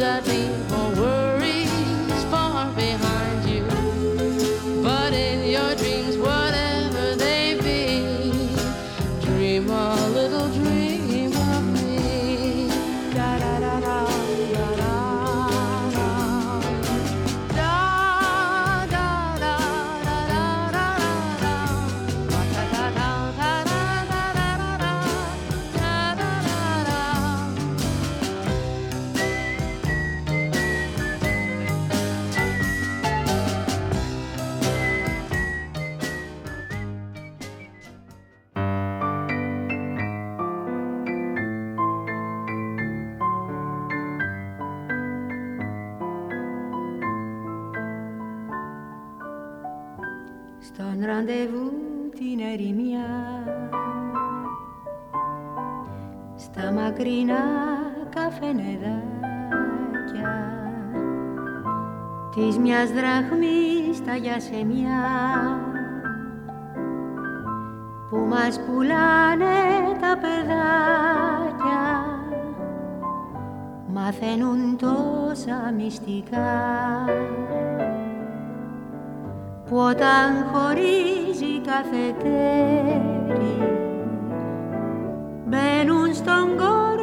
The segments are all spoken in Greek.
I dream oh, μιας δραχμής τα γιασεμιά που μας πουλάνε τα παιδάκια μαθαίνουν τόσα μυστικά. Που όταν χωρίζει κάθε τέρι μπαίνουν στον κόσμο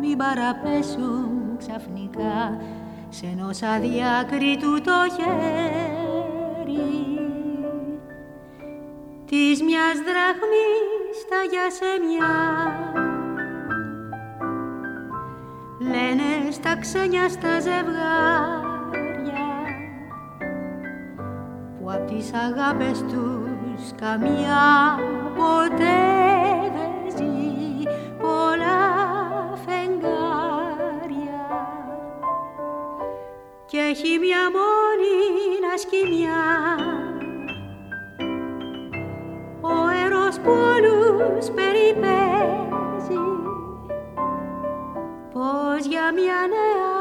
μην παραπέσουν ξαφνικά σε ενός αδιάκριτου το χέρι της μιας δραχμής τα γιασεμιά λένε στα ξένια στα ζευγάρια που απ' τις αγάπες τους καμιά ποτέ μια μόνη να σκηνιά ο έρος πολλούς περιπέζει. Πως για μια νέα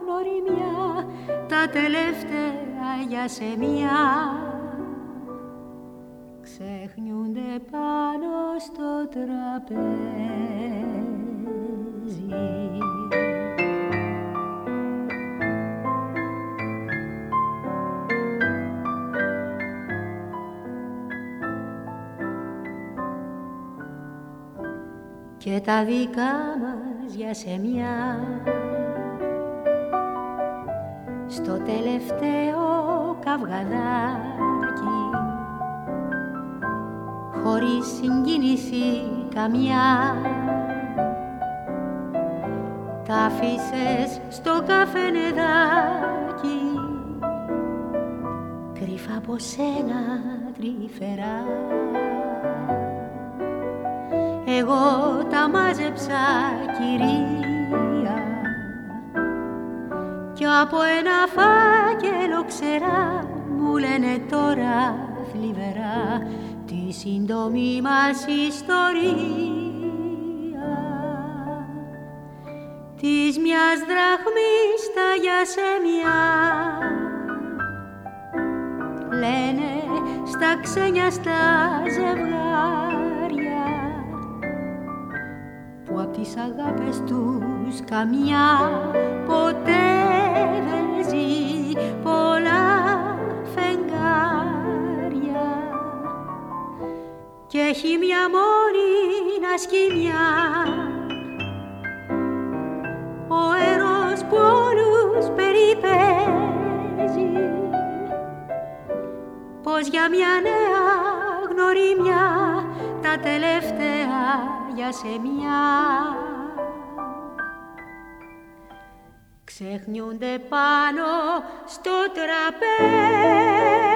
γνωριμιά τα τελευταία για σε μια. Ξεχνιούνται πάνω στο τραπέζι. Και τα δικά μας για σεμιά στο τελευταίο καυγαδάκι χωρίς συγκίνηση καμιά τα άφησες στο καφενεδάκι κρύφα από σένα τρυφερά εγώ τα μάζεψα κυρία. Κι από ένα φάκελο ξερά μου λένε τώρα θλιβερά τη σύντομη μας ιστορία. Της μιας δραχμής τα γιασεμιά λένε στα ξένια στα ζευγάρια απ' τις αγάπες τους καμιά. Ποτέ δεν ζει πολλά φεγγάρια. Και έχει μια μόνη σκηνιά ο έρος που όλους περιπέζει. Πως για μια νέα γνωριμιά τα τελευταία για σε μια ξεχνιούνται πάνω στο τραπέζι.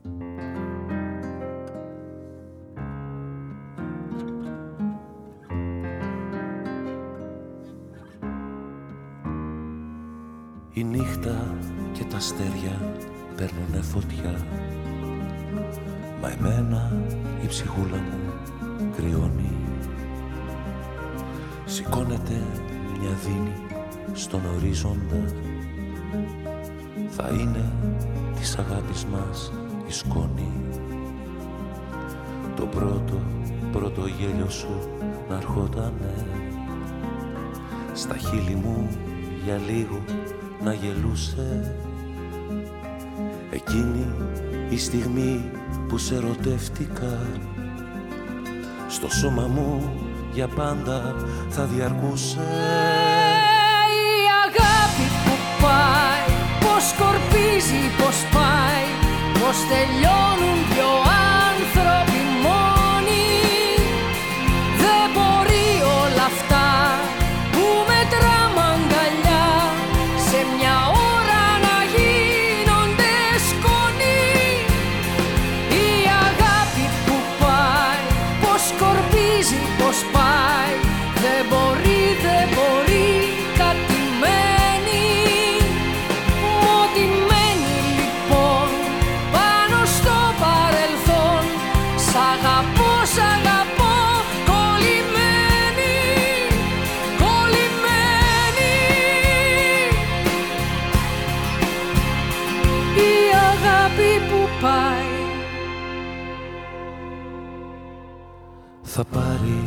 Πάρει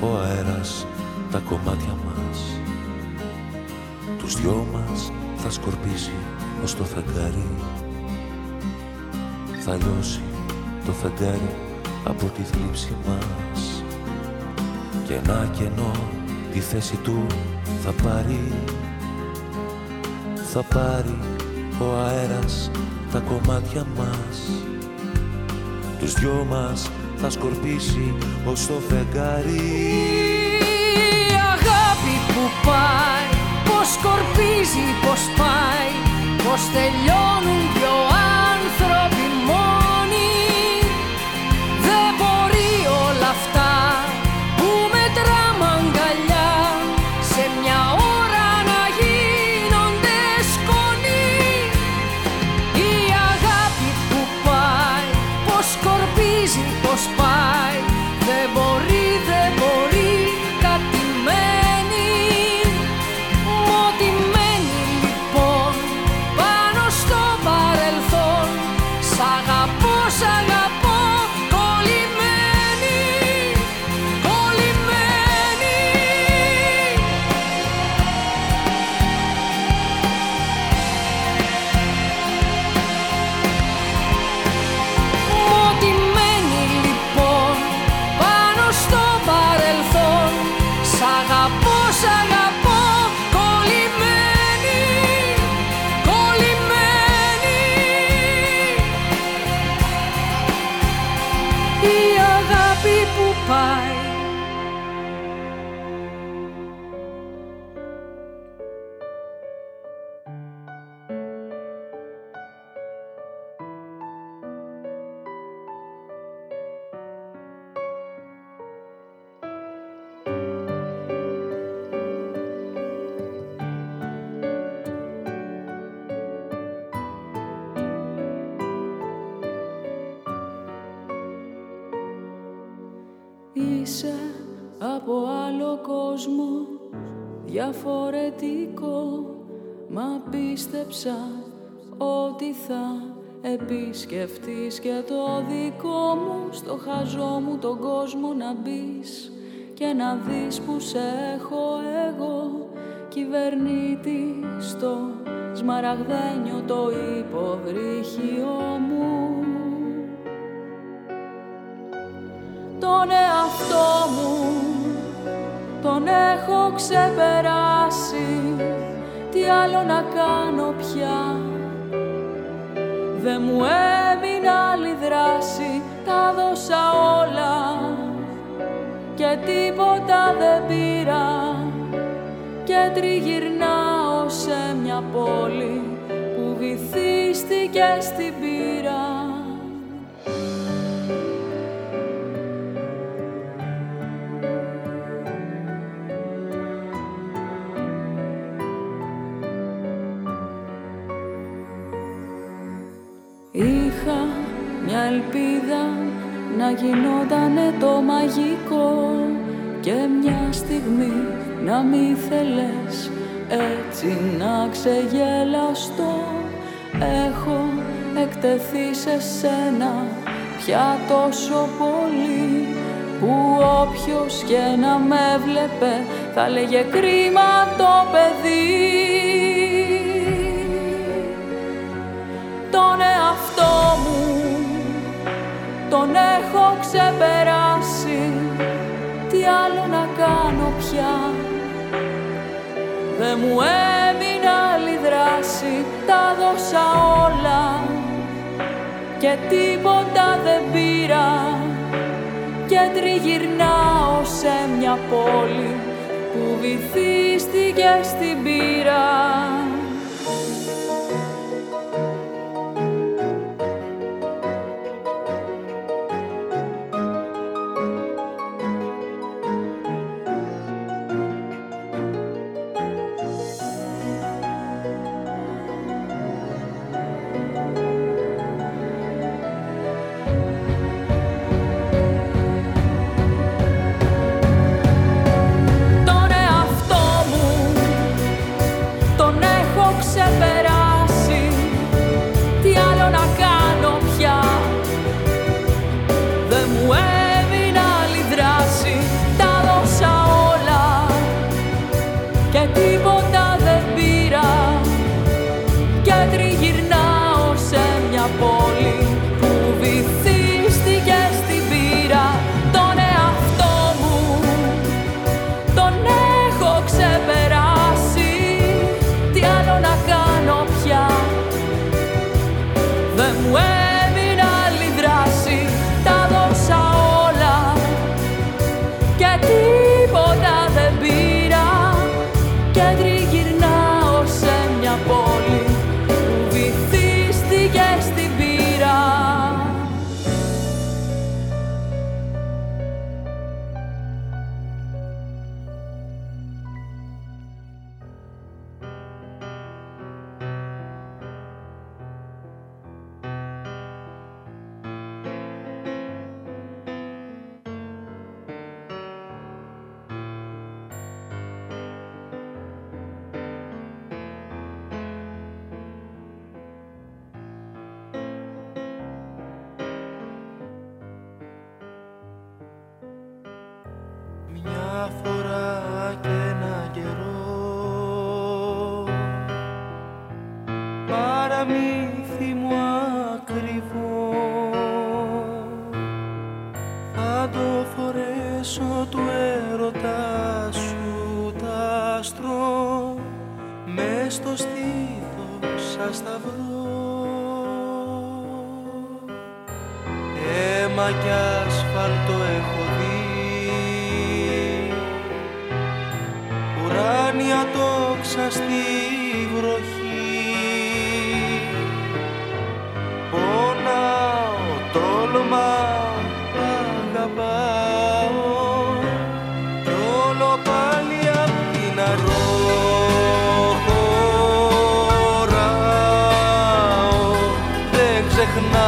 ο αέρας τα κομμάτια μας. Τους δυο μας θα σκορπίσει ως το φεγγάρι. Θα λιώσει το φεγγάρι από τη θλίψη μας. Και ένα κενό τη θέση του θα πάρει. Θα πάρει ο αέρας τα κομμάτια μας. Τους δυο μας θα σκορπίσει ως το φεγγάρι. Η αγάπη που πάει, πως σκορπίζει, πως πάει Πως τελειώνουν επισκεφτείς και το δικό μου Στο χαζό μου τον κόσμο να μπεις Και να δεις που σε έχω εγώ. Κυβερνήτη στο σμαραγδένιο το υποβρύχιο μου. Τον εαυτό μου τον έχω ξεπεράσει. Τι άλλο να κάνω πια Δεν μου έμεινε άλλη δράση Τα δώσα όλα Και τίποτα δεν πήρα. Και τριγυρνάω σε μια πόλη Που βυθίστηκε στην πύρα μια ελπίδα να γινότανε το μαγικό και μια στιγμή να μη θέλες έτσι να ξεγελαστώ. Έχω εκτεθεί σε σένα πια τόσο πολύ που όποιος και να με βλέπε θα λέγε κρίμα το παιδί τον έχω ξεπεράσει. Τι άλλο να κάνω πια; Δεν μου έμεινε άλλη δράση. Τα δώσα όλα Και τίποτα δεν πήρα. Και τριγυρνάω σε μια πόλη Που βυθίστηκε στην πύρα ξεχνάω να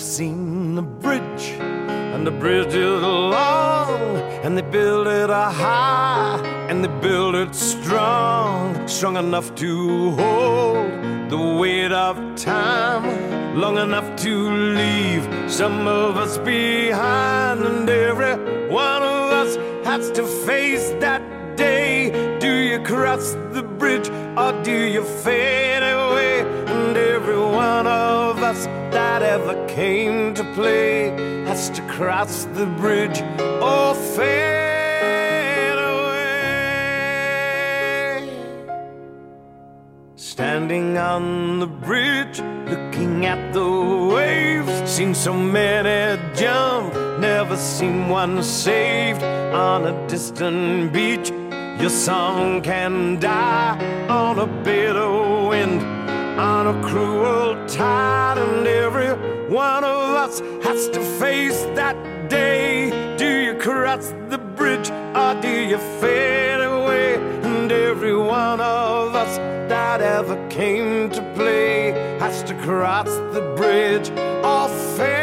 Seen the bridge, and the bridge is long, and they build it high, and they build it strong, strong enough to hold the weight of time, long enough to leave some of us behind, and every one of us has to face that day. Do you cross the bridge or do you fade away? And every one of us that ever came to play has to cross the bridge or fade away. Standing on the bridge, looking at the waves, seen so many jump, never seen one saved on a distant beach. Your song can die on a bitter wind, on a cruel tide, and every one of us has to face that day. Do you cross the bridge or do you fade away? And every one of us that ever came to play has to cross the bridge or fade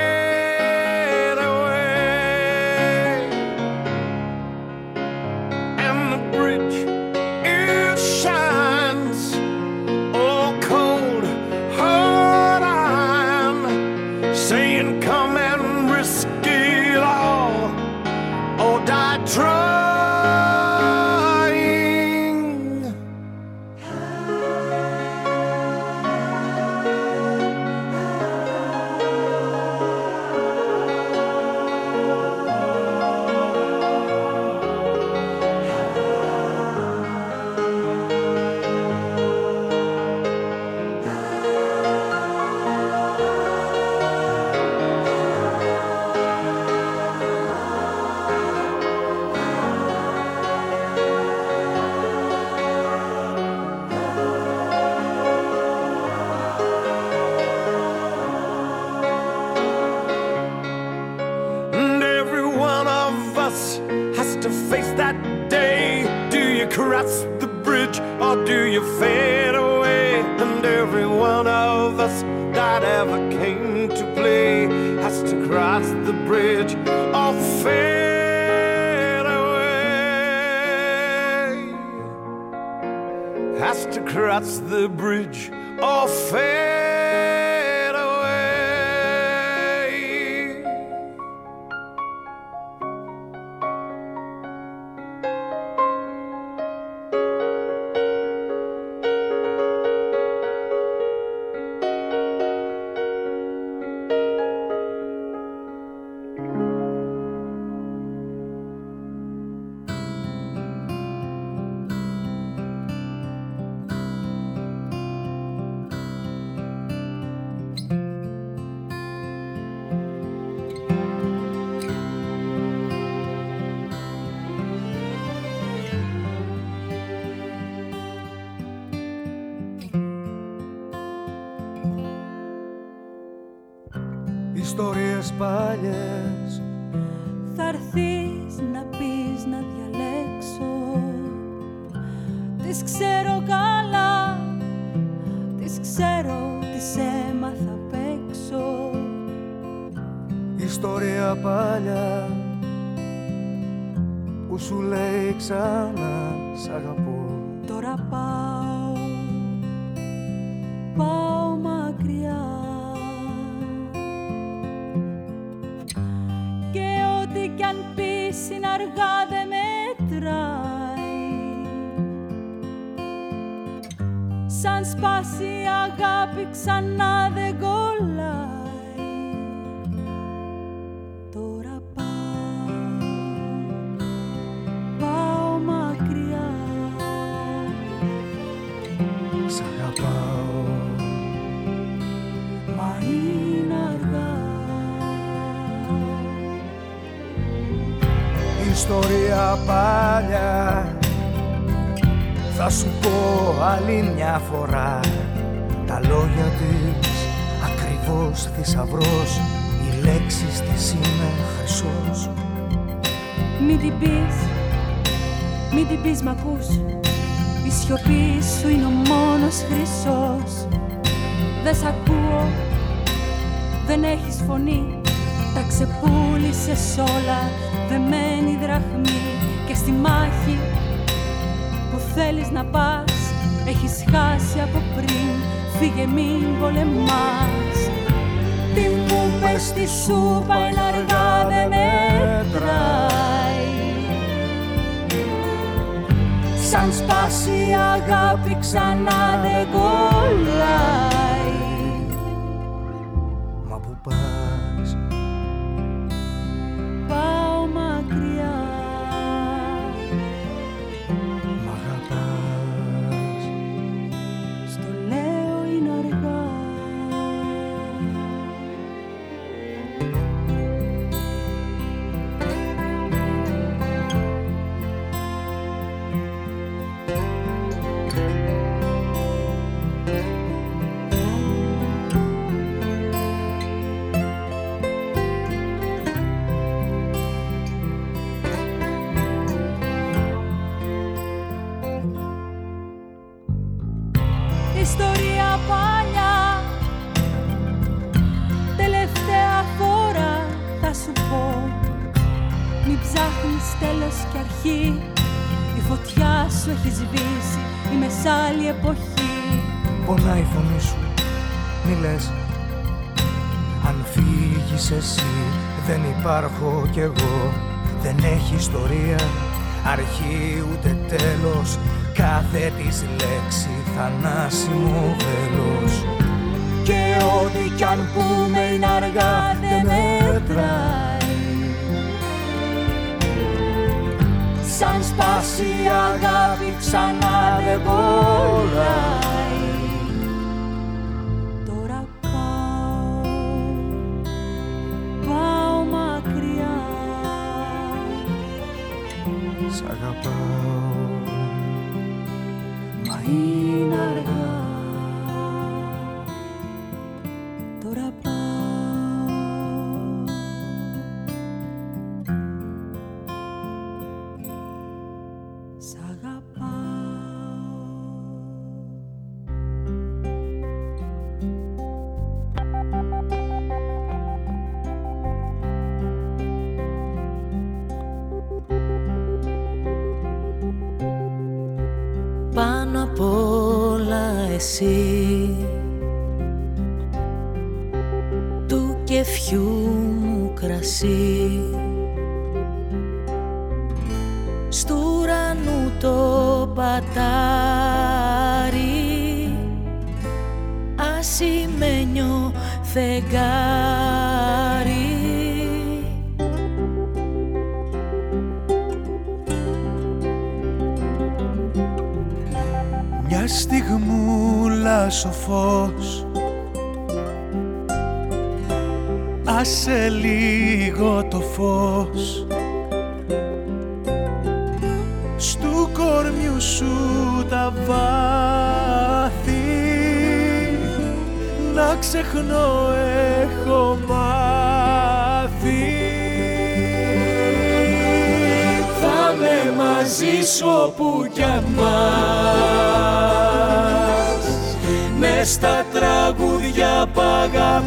that's the bridge of faith. ιστορία παλιά που σου λέει ξανά σ' αγαπώ. Τώρα πάω, πάω μακριά. Και ό,τι κι αν πεις είναι αργά δεν μετράει. Σαν σπάσει αγάπη ξανά δεν κολλάει. ιστορία παλιά. Θα σου πω άλλη μια φορά Τα λόγια της ακριβώς θησαυρός Οι λέξεις της είναι χρυσός. Μην την πεις, μην την πεις μ' ακούς. Η σιωπή σου είναι ο μόνος χρυσός. Δεν σ' ακούω, δεν έχεις φωνή. Τα ξεπούλησες όλα δεμένη δραχμή και στη μάχη που θέλεις να πας έχεις χάσει από πριν φύγε μην πολεμάς. Την μου πες στη σούπα η δεν μετράει. Σαν σπάσει αγάπη ξανά δεν κολλάει. Της λέξη θανάσιμο βέλος Και ό,τι κι αν πούμε είναι αργά δεν μετράει. Σαν σπάσει αγάπη ξανά δεν κολλάει εσύ του κεφιού μου κρασί φως. Άσε λίγο το φως. Στου κορμιού σου τα βάθη. Να ξεχνώ έχω μάθει. Θα με μαζί σου όπου κι αν στα τραγούδια που αγαπάς.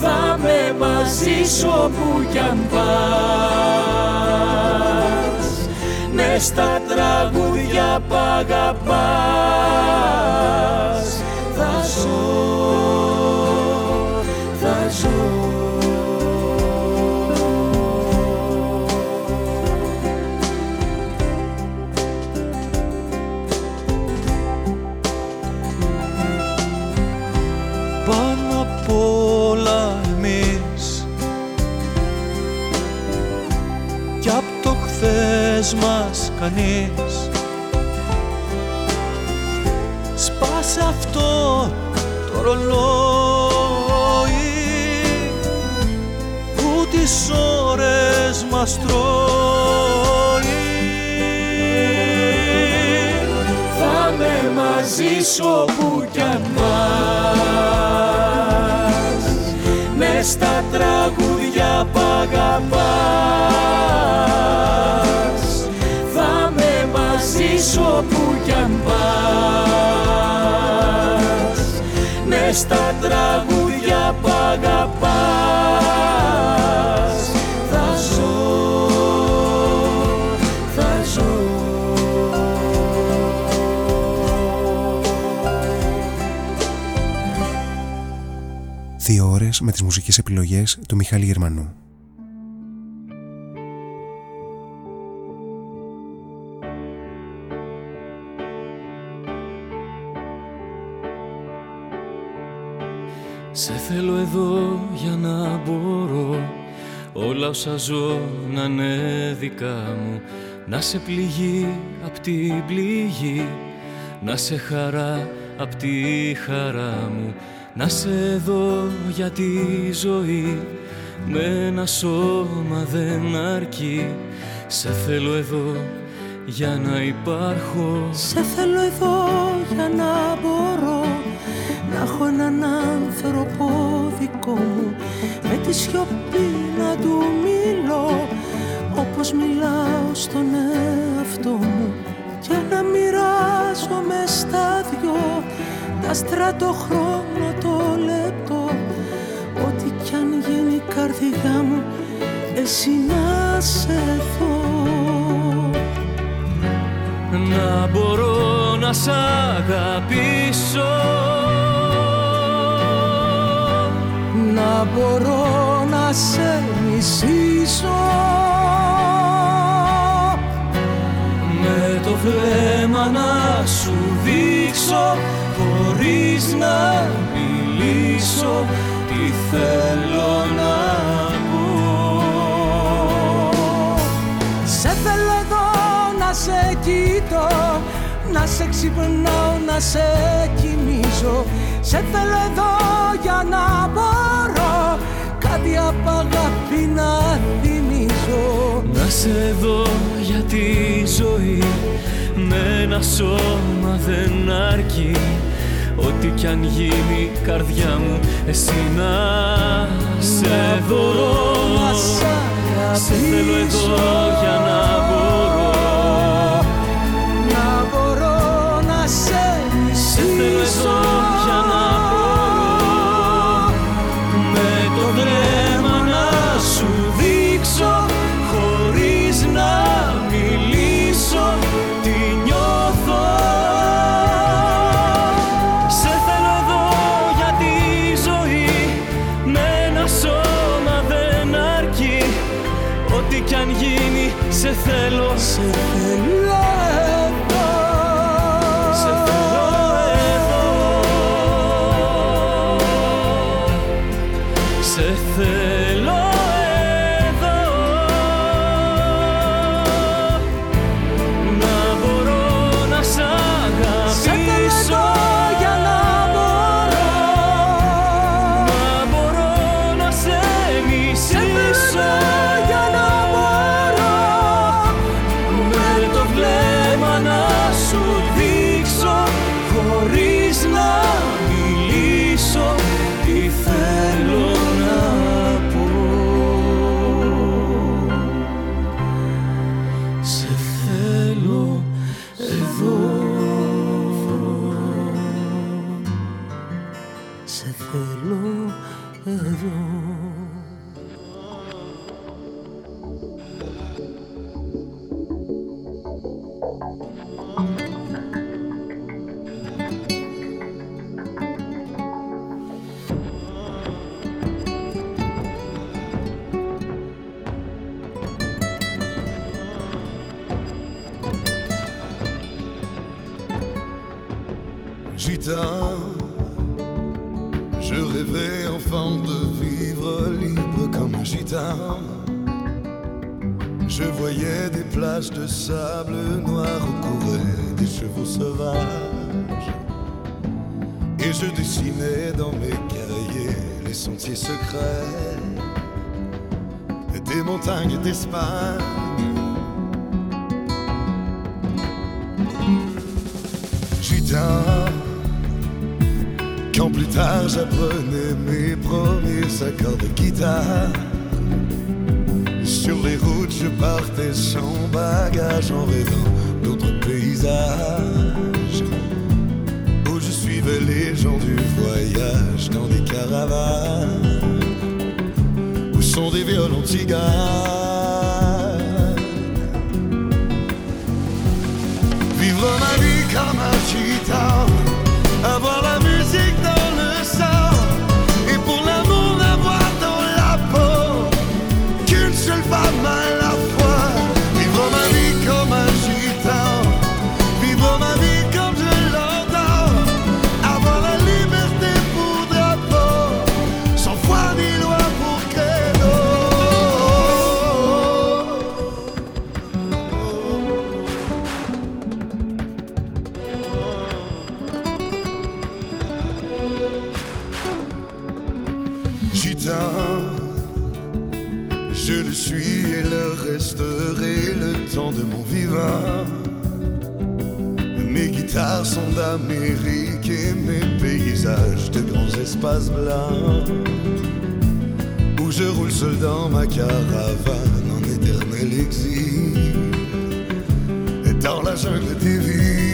Θα με μαζί σου όπου κι αν πας. Μες στα τραγούδια που αγαπάς. Θα ζω κανείς. Σπάσε αυτό το ρολόι που τις ώρες μας τρώει. Θα με μαζί σου όπου κι αν πας μες στα τραγούδια που κι αν πας. Μες στα τραγούδια που αγαπάς. Θα ζω, θα ζω. Δύο ώρες με τις μουσικές επιλογές του Μιχάλη Γερμανού όσα ζω να είναι δικά μου. Να σε πληγεί απ' την πληγή Να σε χαρά απ' τη χαρά μου. Να σε δω για τη ζωή Με ένα σώμα δεν αρκεί. Σε θέλω εδώ για να υπάρχω. Σε θέλω εδώ για να μπορώ να έχω έναν άνθρωπο δικό μου. Με τη σιωπή να του μιλώ όπως μιλάω στον εαυτό μου. Και να μοιράζομαι στα δυο τα στρατοχρόνο το λεπτό. Ό,τι κι αν γίνει η καρδιά μου εσύ να σε δω. Να μπορώ να σ' αγαπήσω. Να μπορώ να σε μισήσω. Με το βλέμμα να σου δείξω χωρίς να μιλήσω τι θέλω να πω. Σε θέλω εδώ να σε κοιτώ να σε ξυπνάω, να σε κοιμήσω Σε θέλω εδώ για να μπορώ Κάτι απ' αγάπη να θυμίζω Να σε δω για τη ζωή Με ένα σώμα δεν αρκεί. Ό,τι κι αν γίνει καρδιά μου Εσύ να σε δω. Σε θέλω εδώ για να μπορώ. Θέλω για να de sable noir couraient des chevaux sauvages. Et je dessinais dans mes cahiers les sentiers secrets des montagnes d'Espagne. Gitan, quand plus tard j'apprenais mes premiers accords de guitare. Sur les routes, je partais sans bagage en rêvant d'autres paysages. Où je suivais les gens du voyage dans des caravanes. Où sont des violons tiganes. Vivre ma vie comme un Sont d'Amérique et mes paysages de grands espaces blancs. Où je roule seul dans ma caravane en éternel exil. Et dans la jungle des vies.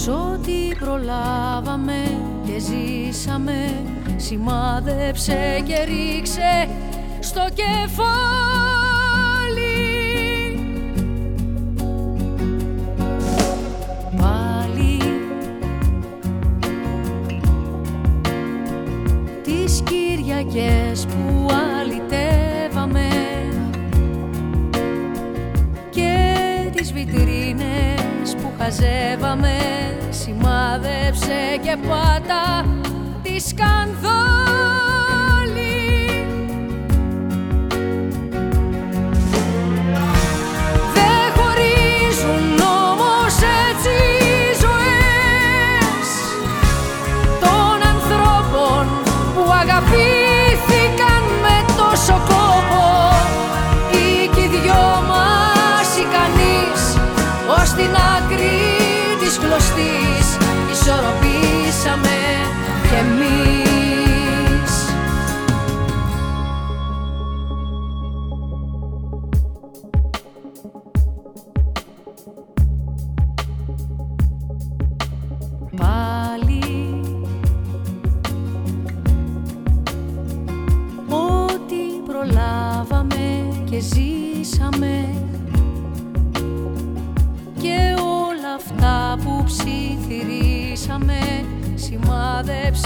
Σ' ό,τι προλάβαμε και ζήσαμε σημάδεψε και ρίξε στο κεφάλι. Κυριακές που βιτρίνες που χαζεύαμε σημάδεψε και πάτα τη σκανδό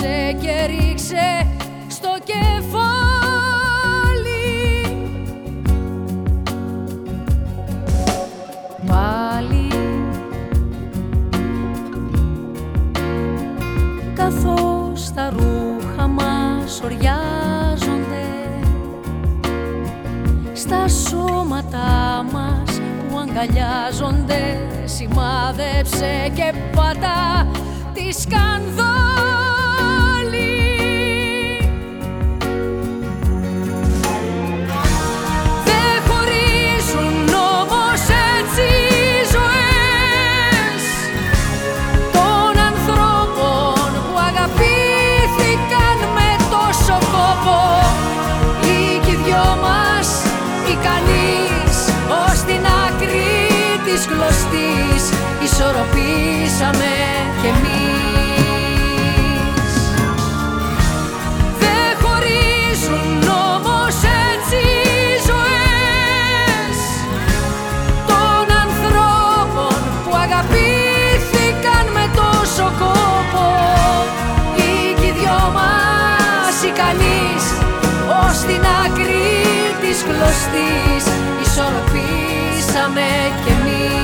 σημάδεψε και ρίξε στο κεφάλι. Πάλι. Καθώς τα ρούχα μας οριάζονται στα σώματα μας που αγκαλιάζονται σημάδεψε και πατά τη σκανδό ισορροπήσαμε κι εμείς Δεν χωρίζουν όμως έτσι οι ζωές των ανθρώπων που αγαπήθηκαν με τόσο κόπο ή κι οι δυο μας ικανείς ως την άκρη της κλωστής ισορροπήσαμε κι LGR.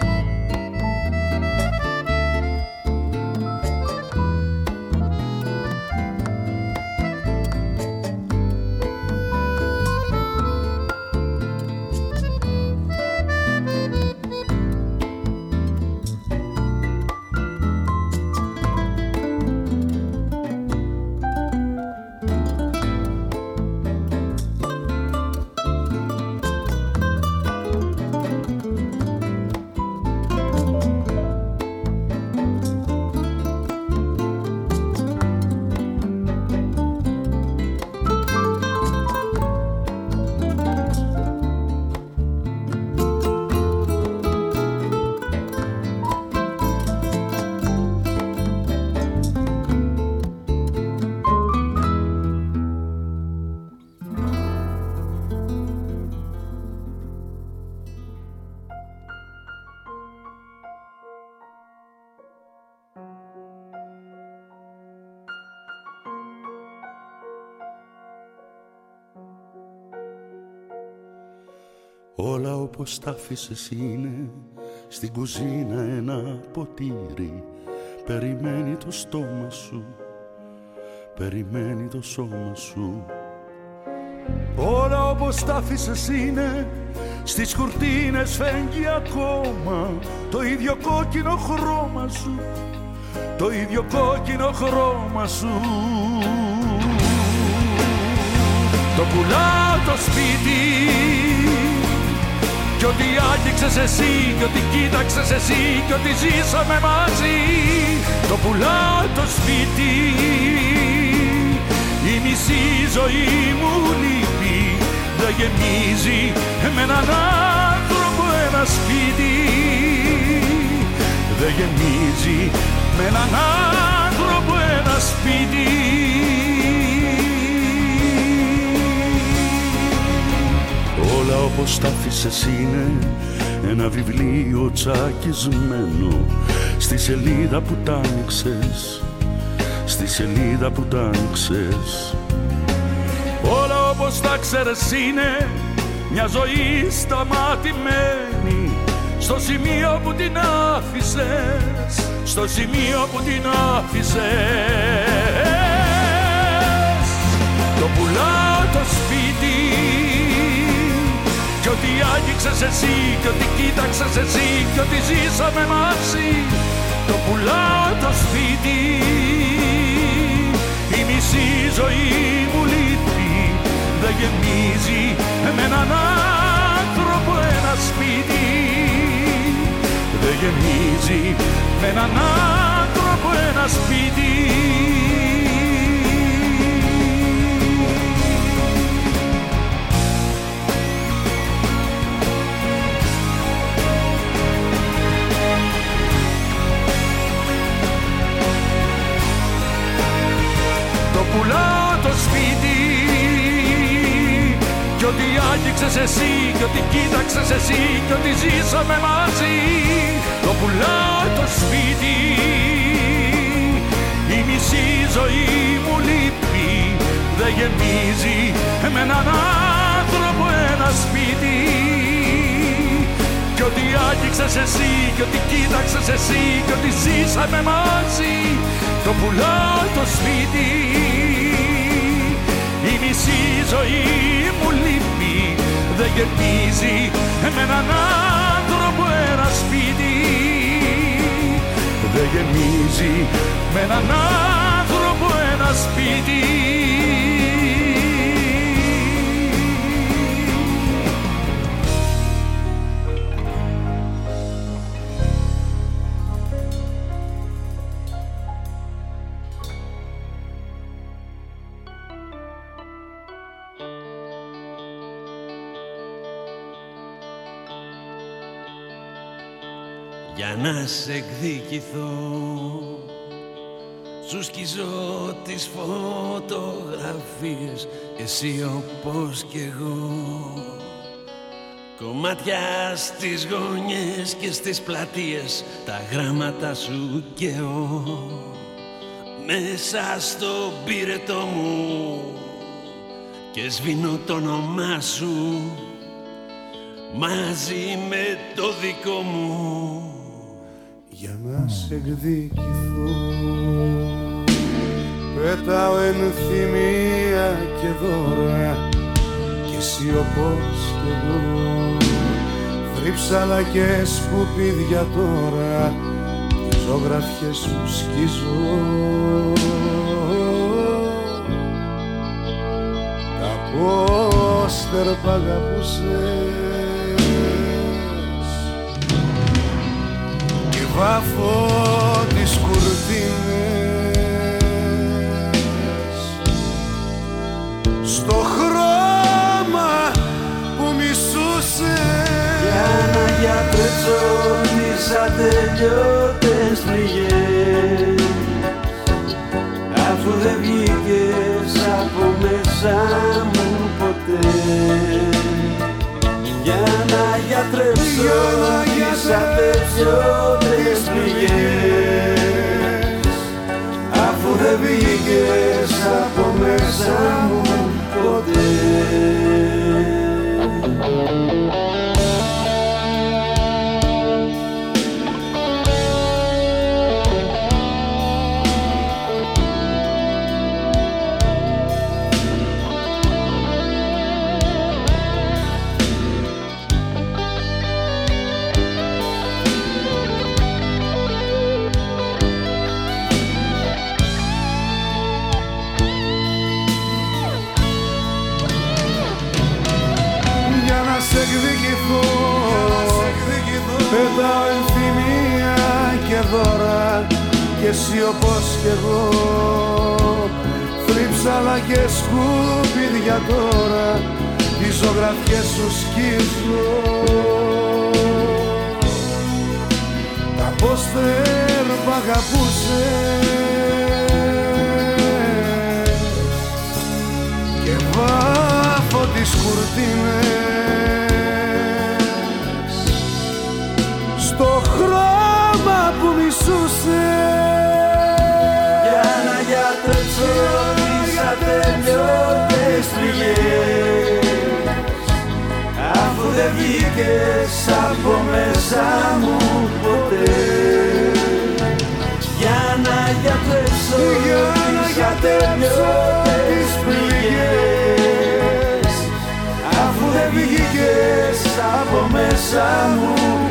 Άφησες είναι στην κουζίνα ένα ποτήρι. Περιμένει το στόμα σου, περιμένει το σώμα σου. Όλα όπως τα άφησες είναι στις κουρτίνες φέγγει ακόμα. Το ίδιο κόκκινο χρώμα σου, το ίδιο κόκκινο χρώμα σου. Το πουλάω το σπίτι κι ό,τι άγγιξες εσύ, κι ό,τι κοίταξες εσύ, κι ό,τι ζήσαμε μαζί. Το πουλάω το σπίτι, η μισή ζωή μου λείπει Δεν γεμίζει με έναν άνθρωπο ένα σπίτι. Δεν γεμίζει με έναν άνθρωπο όλα όπως τα άφησες είναι ένα βιβλίο τσακισμένο. Στη σελίδα που τ' άνοιξες στη σελίδα που τ' άνοιξες. Όλα όπως τα ξέρες είναι μια ζωή σταματημένη. Στο σημείο που την άφησες στο σημείο που την άφησες. Το πουλάω το σπίτι κι ό,τι άγγιξες εσύ, κι ό,τι κοίταξες εσύ, κι ό,τι ζήσαμε μαζί. Το πουλάω το σπίτι. Η μισή ζωή μου λείπει. Δεν γεμίζει με έναν άνθρωπο ένα σπίτι. Δεν γεμίζει με έναν άνθρωπο ένα σπίτι ό,τι άγγιξες εσύ, κι ό,τι κοίταξες εσύ Κι ό,τι ζήσαμε μαζί. Το πουλάω το σπίτι Η μισή ζωή μου λείπει. Δεν γεμίζει με έναν άνθρωπο ένα σπίτι. Κι ό,τι άγγιξες εσύ, κι ό,τι κοίταξες εσύ, κι ό,τι ζήσαμε μαζί. Το πουλάω το σπίτι. Η μισή ζωή μου λείπει. Δεν γεμίζει με έναν άνθρωπο ένα σπίτι. Δεν γεμίζει με έναν άνθρωπο ένα σπίτι σε εκδικηθώ Σου σκίζω τις φωτογραφίες Εσύ όπως κι εγώ. Κομμάτια στις γωνιές και στις πλατείες Τα γράμματα σου και εγώ. Μέσα στο πύρετο μου Και σβήνω το όνομά σου μαζί με το δικό μου για να σε εκδικηθώ. Πέταω ενθυμία και δώρα κι εσύ όπως κι εγώ. Θρύψαλα και σκουπίδια τώρα τις ζωγραφιές σου σκίζω. Τα πόστερ π' αγαπούσες βάφω τις κουρτίνες στο χρώμα που μισούσε. Για να γιατρέψω τις ατελειώτες πληγές αφού δεν βγήκες από μέσα μου ποτέ. Για να γιατρέψω τις ατελειώτες πληγές αφού δεν βγήκες από μέσα μου ποτέ εσύ όπως κι εγώ. Θρύψαλα και σκουπίδια τώρα τις ζωγραφιές σου σκίζω. Τα πόστερ που αγαπούσες. Και βάφω τις κουρτίνες. Το χρώμα που μισούσες γιατρέψω τις ατελειώτες πληγές. Αφού δεν βγήκες από μέσα μου ποτέ. Για να γιατρέψω τις ατελειώτες πληγές. Αφού δεν βγήκες από μέσα μου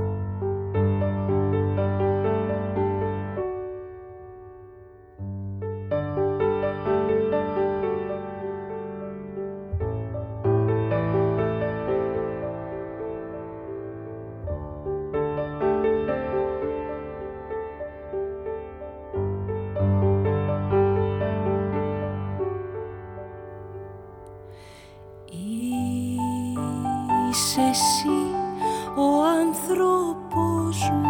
είσαι εσύ ο άνθρωπος μου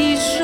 beijo.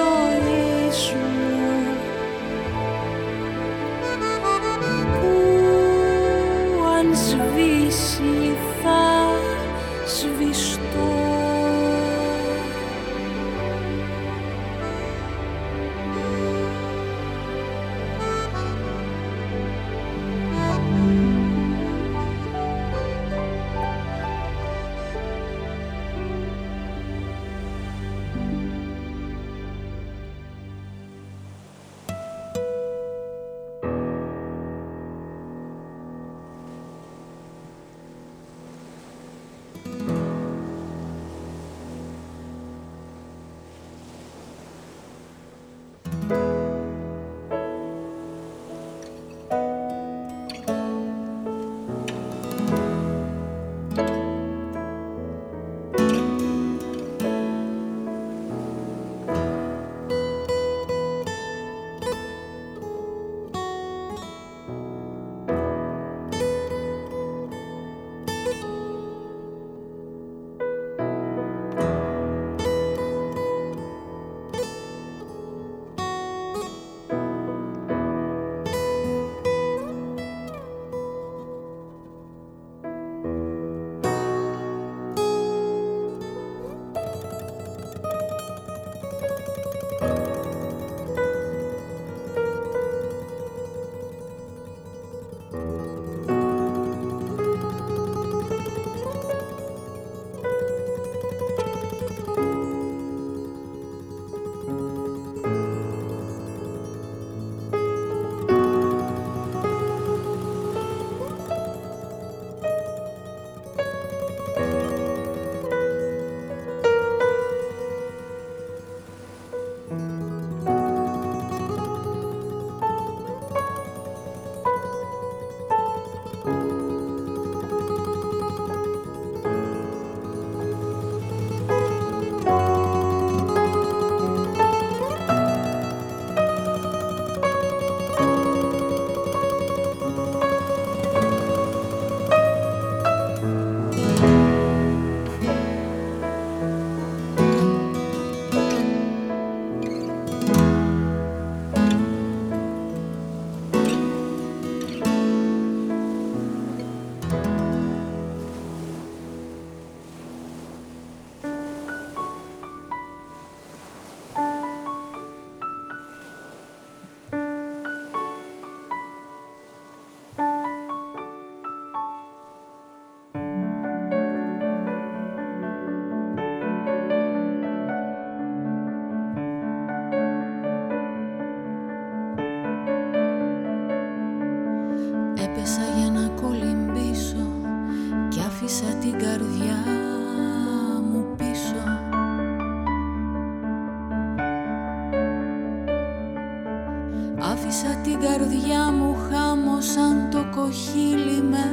Χάμω σαν το κοχύλι με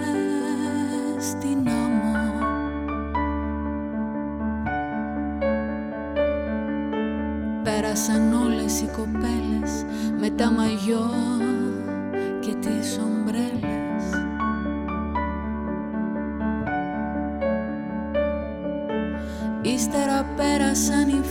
στην άμμο. Πέρασαν όλες οι κοπέλες με τα μαγιό και τις ομπρέλες. Ύστερα πέρασαν οι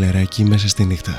φλεράκι μέσα στη νύχτα.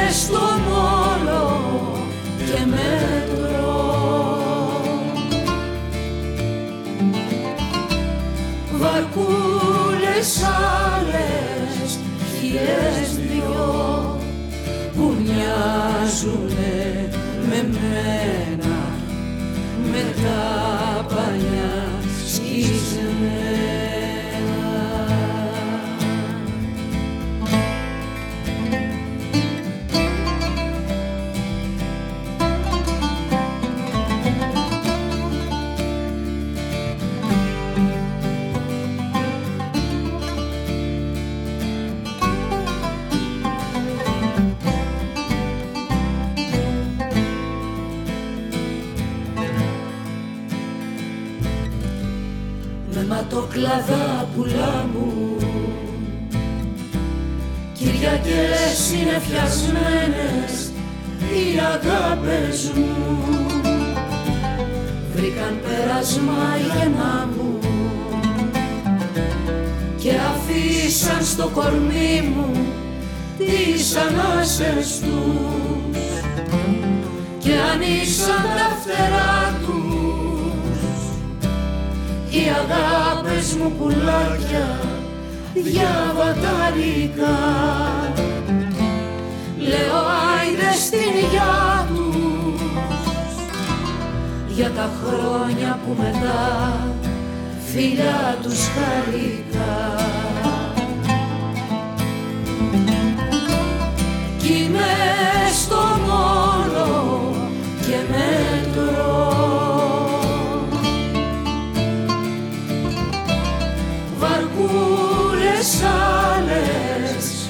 God. κλαδά πουλά μου. Κυριακές είναι φιασμένες οι αγάπες μου. Βρήκαν πέρασμα γεννά μου και αφήσαν στο κορμί μου τις ανάσες τους. Και ανοίξαν τα φτερά οι αγάπες μου πουλάκια διαβαταρικά λέω άιντε στην γιά τους, για τα χρόνια που μετά φιλιά τους χαρικά κι είμαι στο όλο και με sales,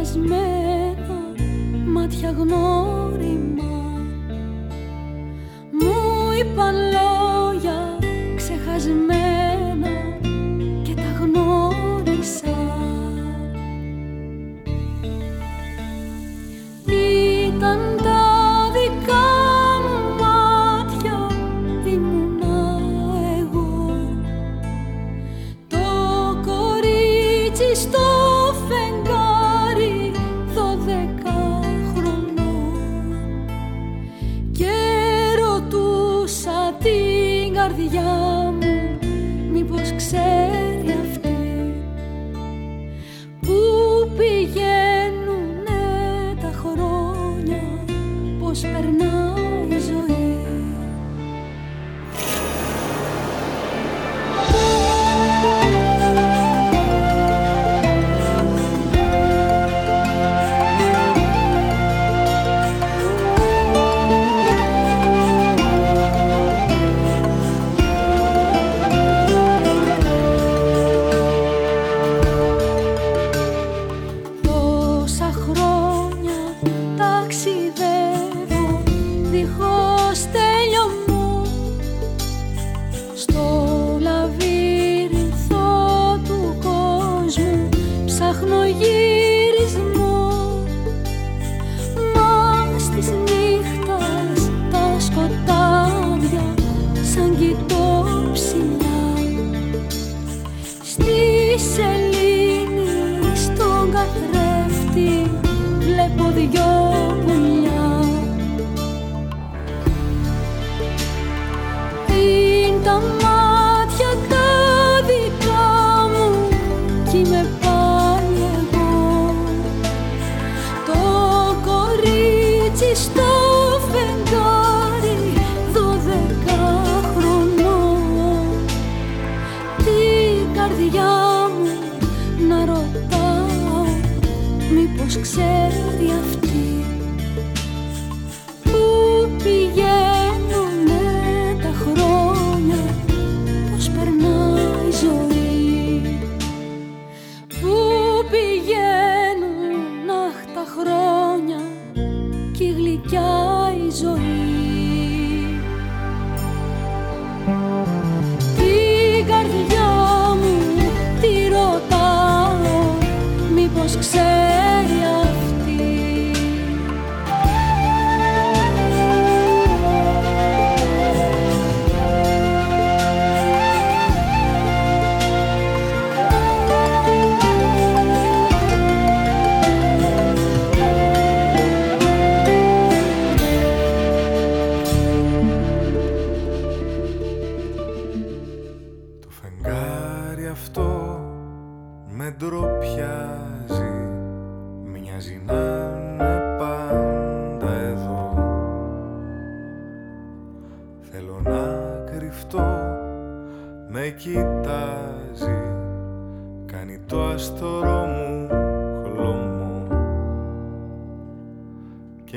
κουρασμένα μάτια γνώριμα. Μου είπαν λόγια ξεχασμένα.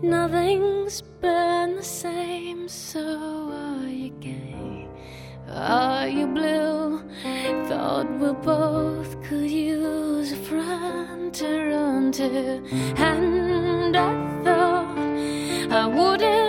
Nothing's been the same, so are you gay? Are you blue? Thought we both could use a friend to run to, and I thought I wouldn't.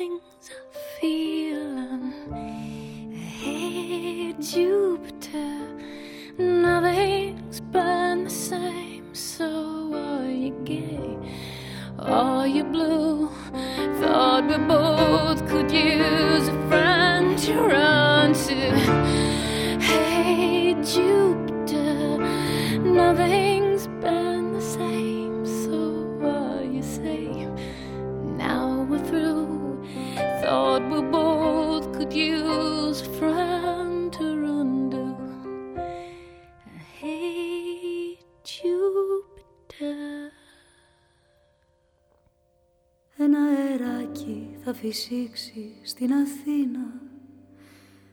Things I feel. And hey, Jupiter, nothing's been the same. So are you gay? Are you blue? Thought we both could use a friend to run to. Hey, Jupiter, nothing's φυσήξει στην Αθήνα.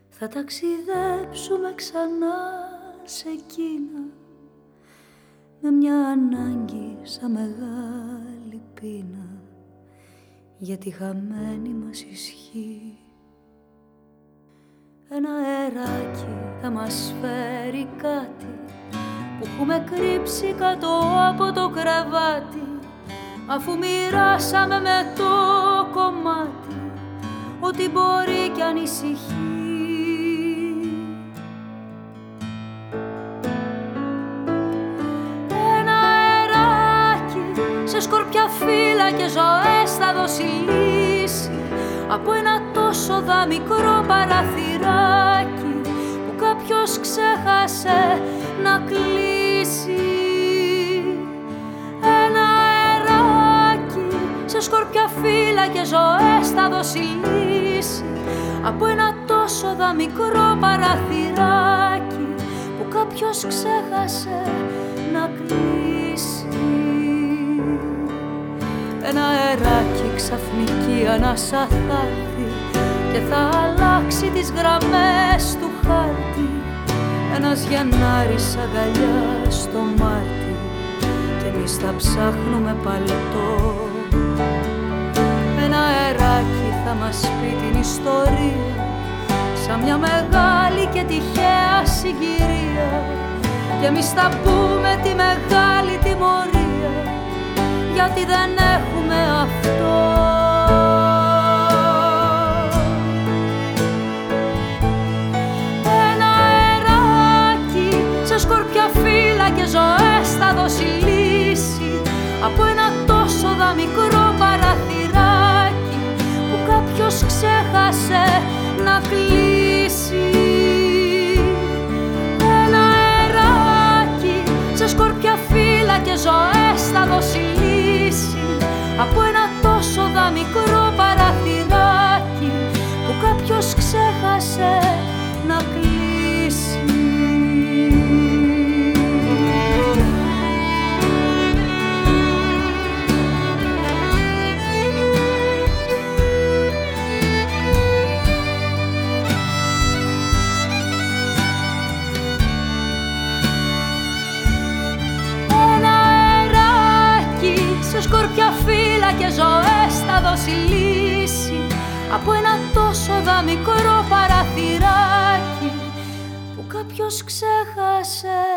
Θα ταξιδέψουμε ξανά σε Κίνα. Με μια ανάγκη σαν μεγάλη πείνα. Για τη χαμένη μας ισχύ. Ένα αεράκι θα μας φέρει κάτι Που έχουμε κρύψει κάτω από το κρεβάτι Αφού μοιράσαμε με το κομμάτι Ό,τι μπορεί κι ανησυχεί Ένα αεράκι σε σκορπιά φύλλα και ζωές θα δώσει λύση Από ένα τόσο δα μικρό παραθυράκι Που κάποιος ξέχασε να κλείσει σκορπιά φύλλα και ζωές θα δώσει λύση. Από ένα τόσο δα μικρό παραθυράκι Που κάποιος ξέχασε να κλείσει. Ένα αεράκι ξαφνική ανάσα θα έρθει Και θα αλλάξει τις γραμμές του χάρτη. Ένας Γενάρης αγκαλιάς στο Μάρτι Και εμείς θα ψάχνουμε παλτό θα μας πει την ιστορία Σαν μια μεγάλη και τυχαία συγκυρία. Και εμείς θα πούμε τη μεγάλη τιμωρία Γιατί δεν έχουμε αυτό. Ένα αεράκι σε σκορπιά φύλλα και ζωές θα δώσει λύση Από ένα τόσο δαμικρό ξέχασε να κλείσει. Ένα αεράκι σε σκορπιά φύλλα και ζωές θα δώσει λύση Από ένα τόσο δαμικρό παραθυράκι Που κάποιος ξέχασε να κλείσει και ζωές θα δώσει λύση Από ένα τόσο δαμικρό παραθυράκι Που κάποιος ξέχασε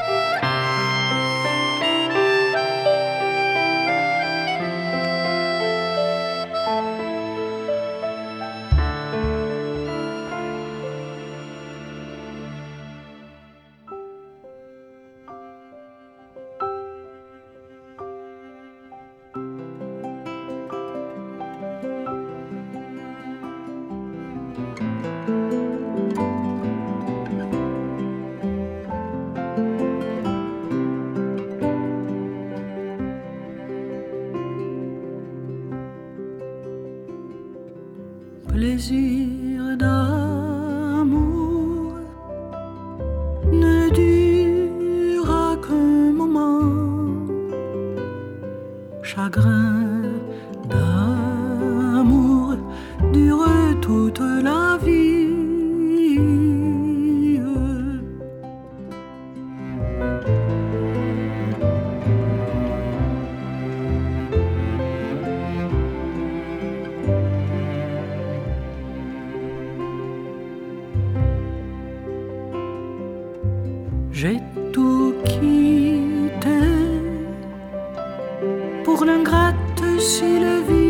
Pour l'ingrate Sylvie.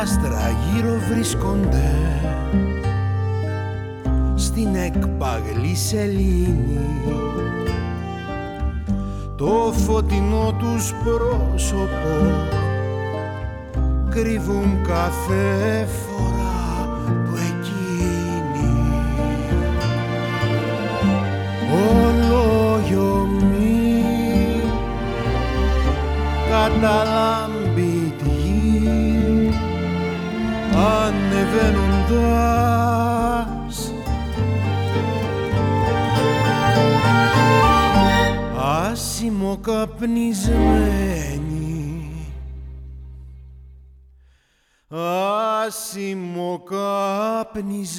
Άστρα γύρω βρίσκονται. Στην εκπαγλή σελήνη. Το φωτεινό τους πρόσωπο κρύβουν κάθε φορά που εκείνη. Ολόγιομη καταλάβει ανεβαίνοντας. Άσημο καπνισμένη. Άσημο καπνισμένη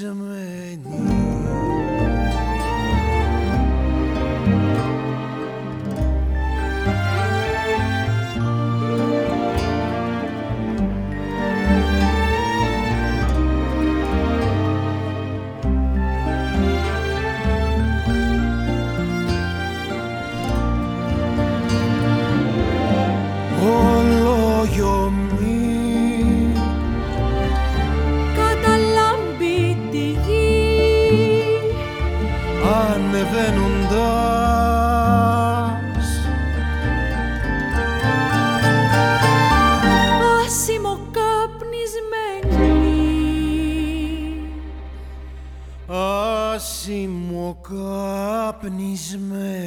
Japanese man.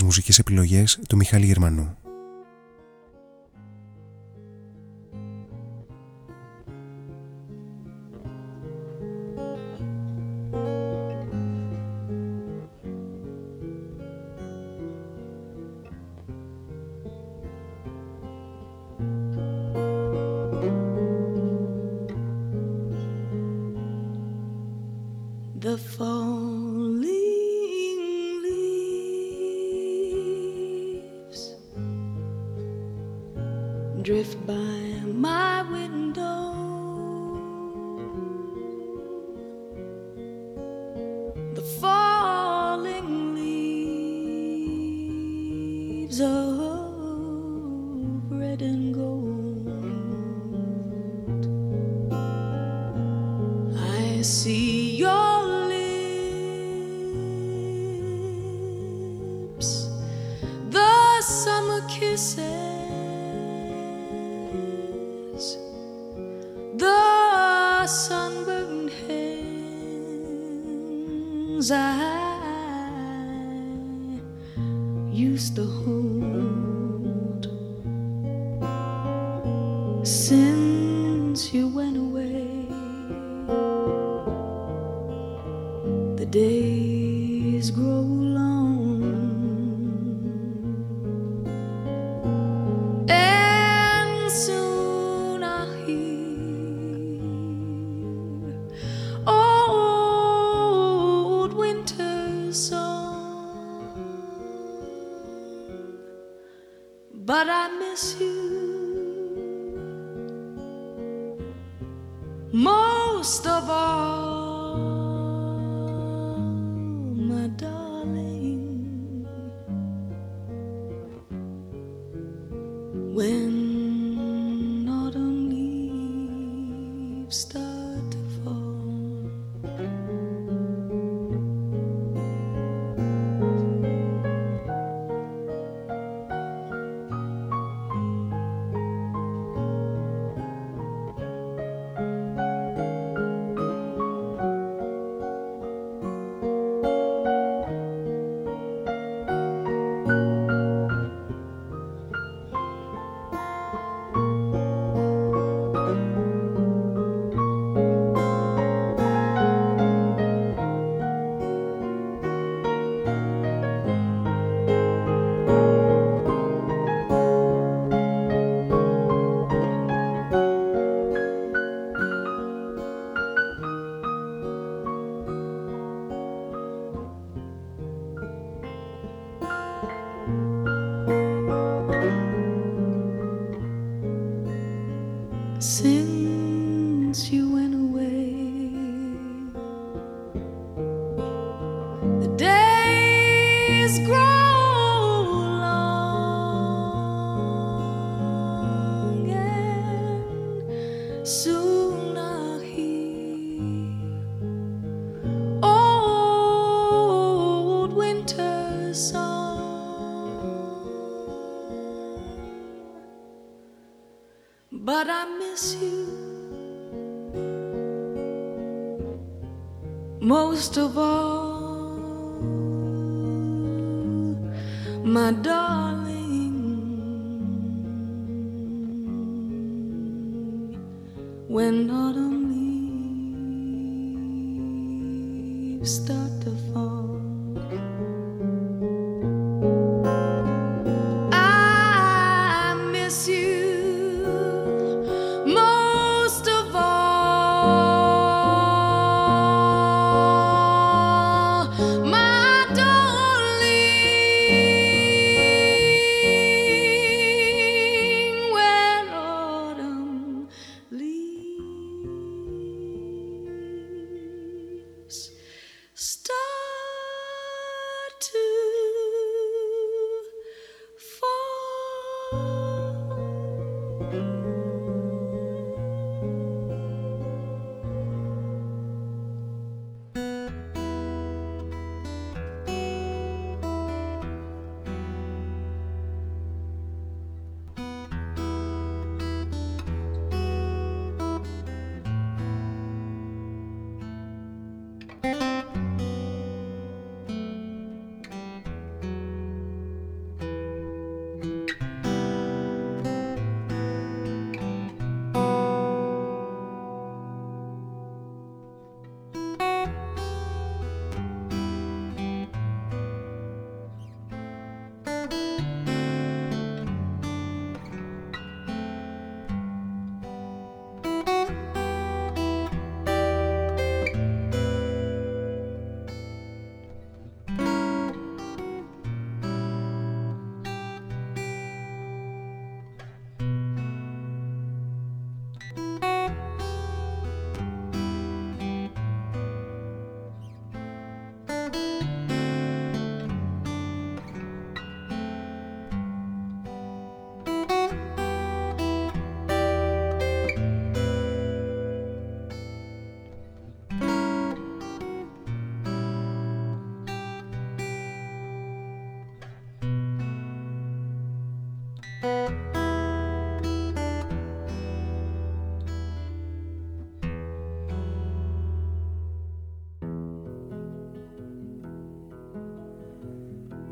Τις μουσικές επιλογές του Μιχάλη Γερμανού. sunburned hands I used to hold since you went away. The day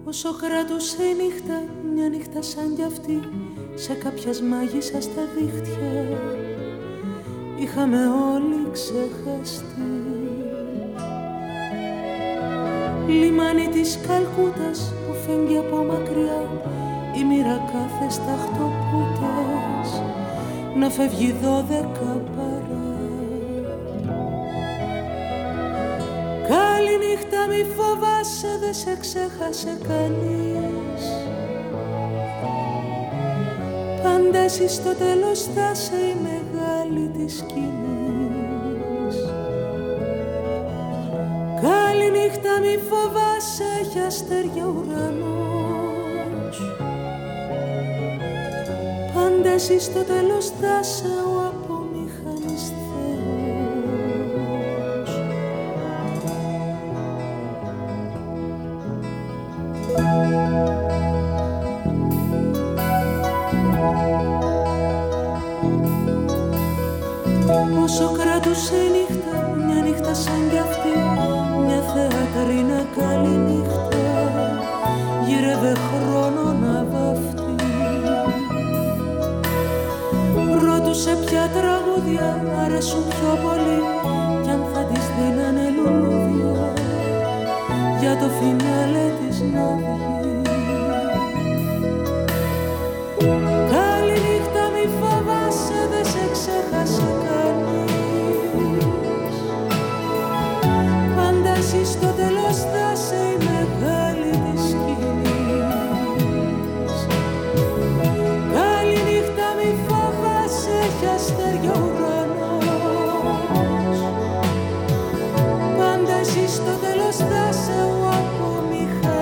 Όσο κρατούσε η νύχτα, μια νύχτα σαν κι αυτή Σε κάποιας μάγισσας στα δίχτυα. Είχαμε όλοι ξεχαστεί. Λιμάνι της Καλκούτας που φεύγει από μακριά Η μοίρα κάθε σταχτοπούτας. Να φεύγει δώδεκα παρά Καληνύχτα μη φοβάσαι δεν σε ξέχασε κανείς. Πάντα εσύ στο τέλος θα σε η μεγάλη της σκηνής. Καληνύχτα μη φοβάσαι έχει αστέρια ουρανός. Πάντα εσύ στο τέλος θα σε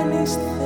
finest.